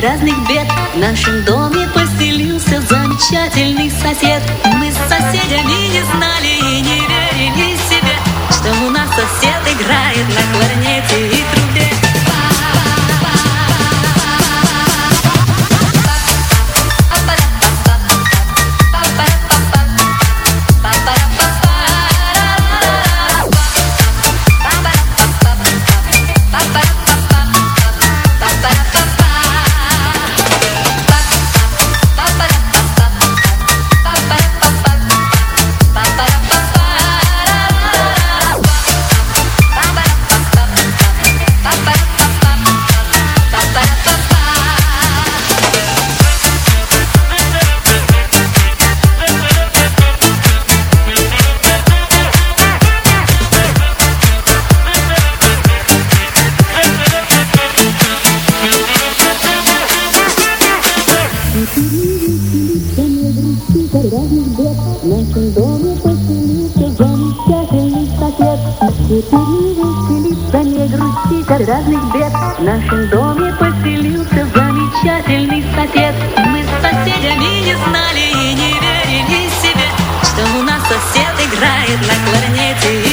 разных бед в нашем доме. веселиться, не грусти, когда здесь разных бед. Нашем доме поселился замечательный сосед. Мы с соседями не знали и не верили себе, что у нас сосед играет на кларнете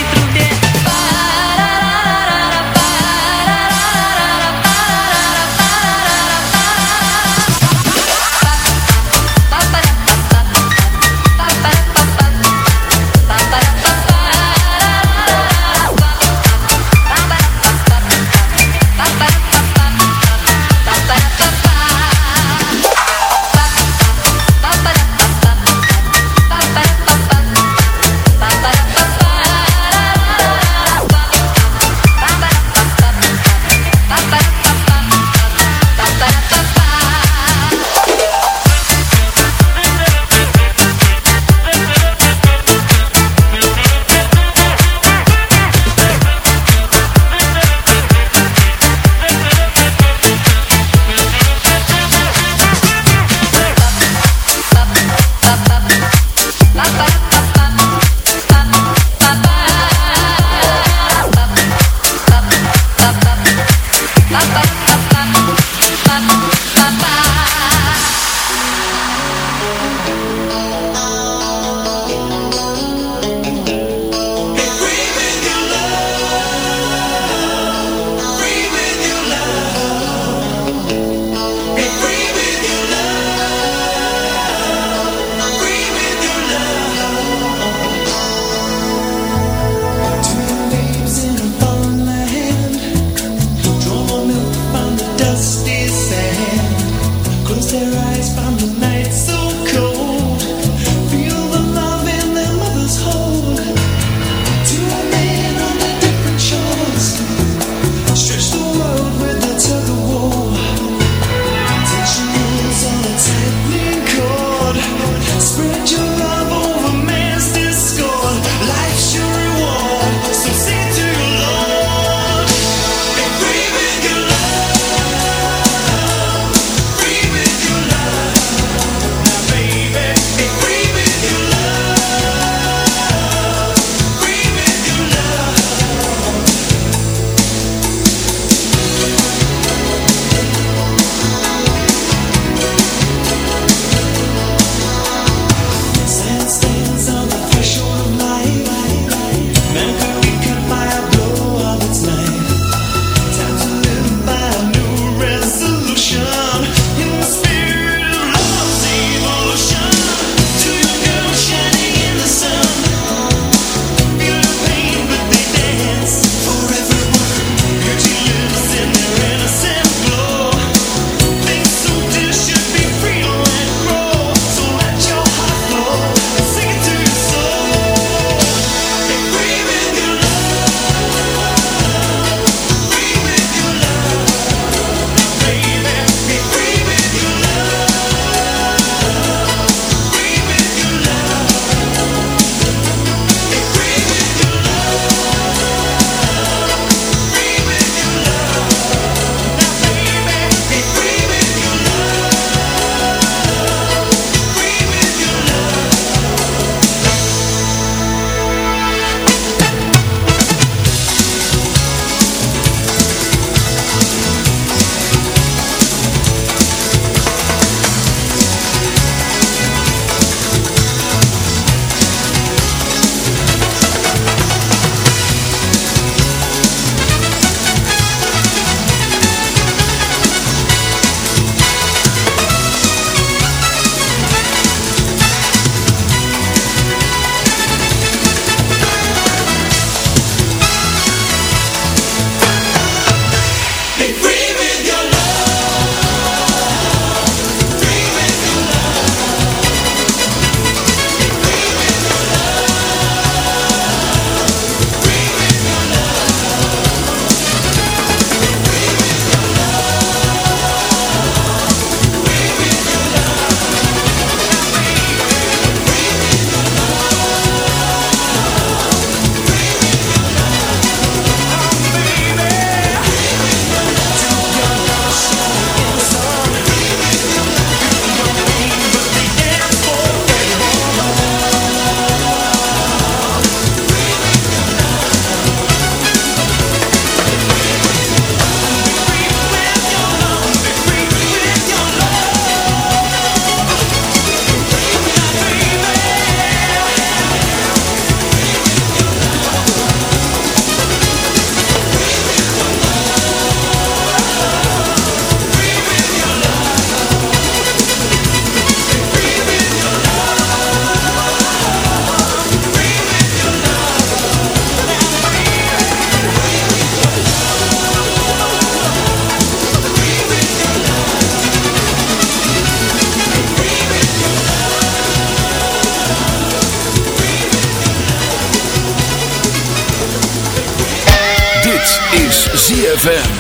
ZFM.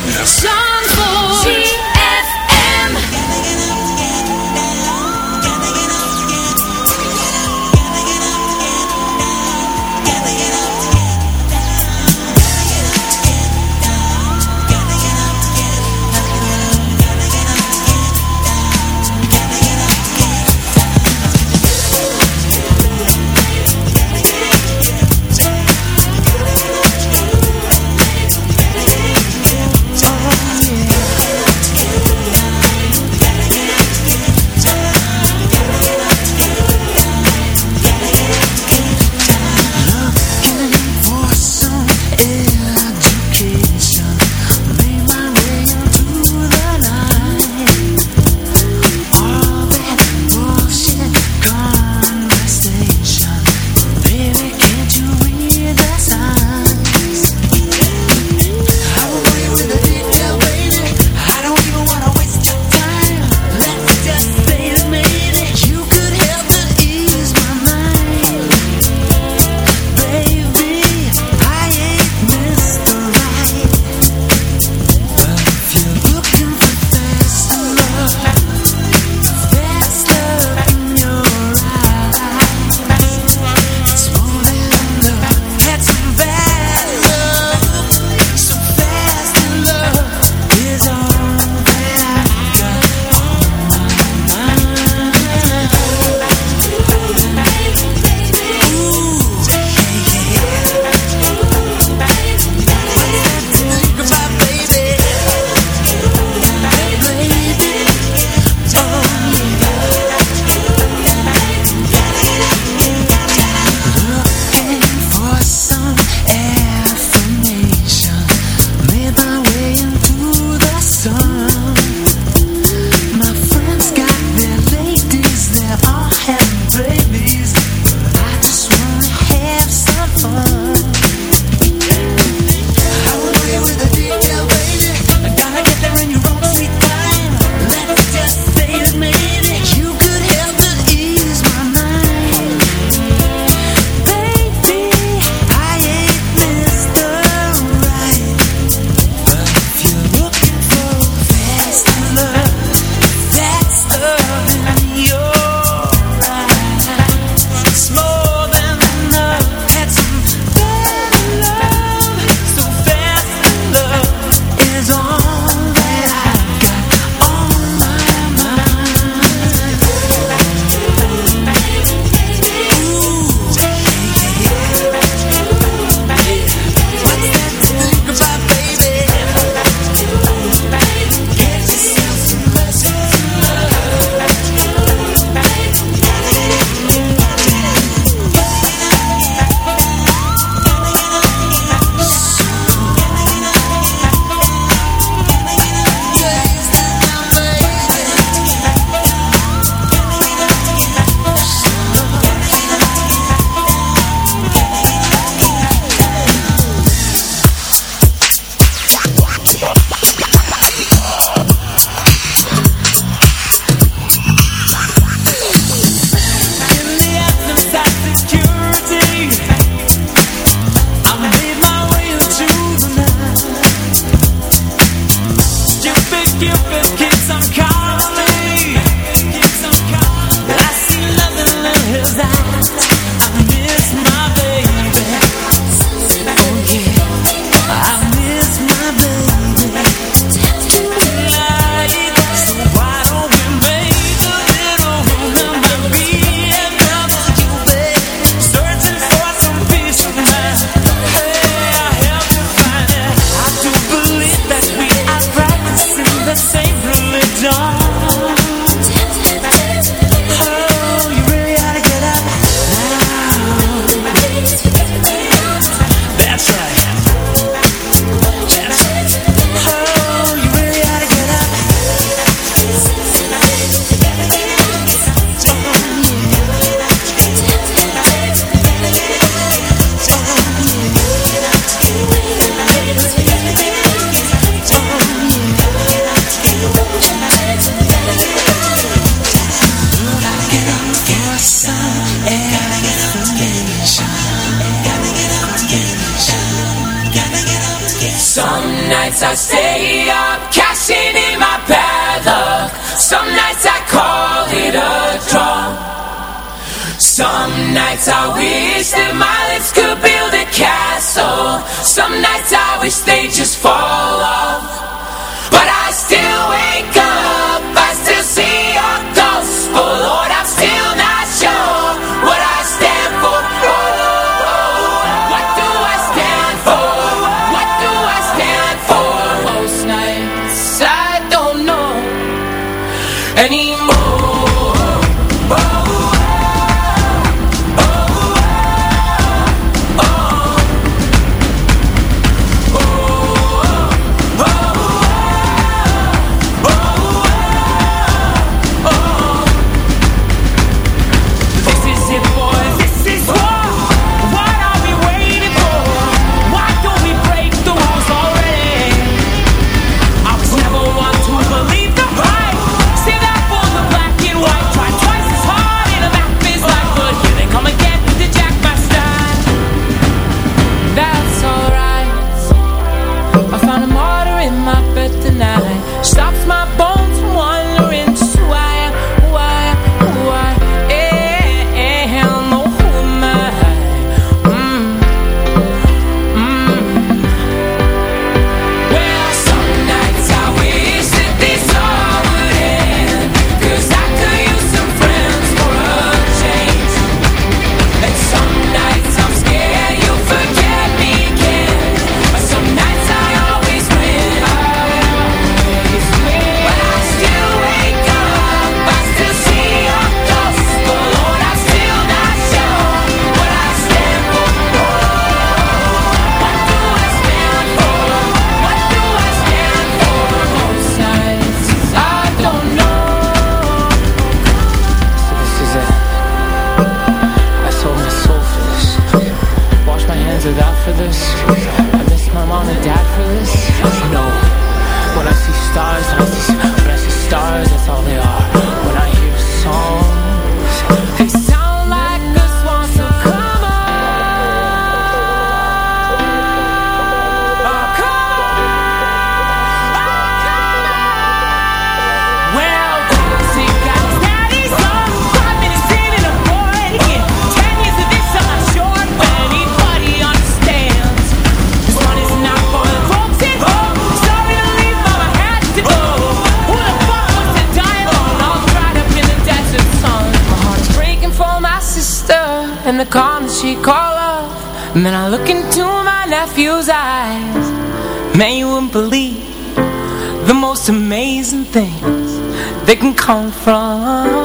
amazing things that can come from.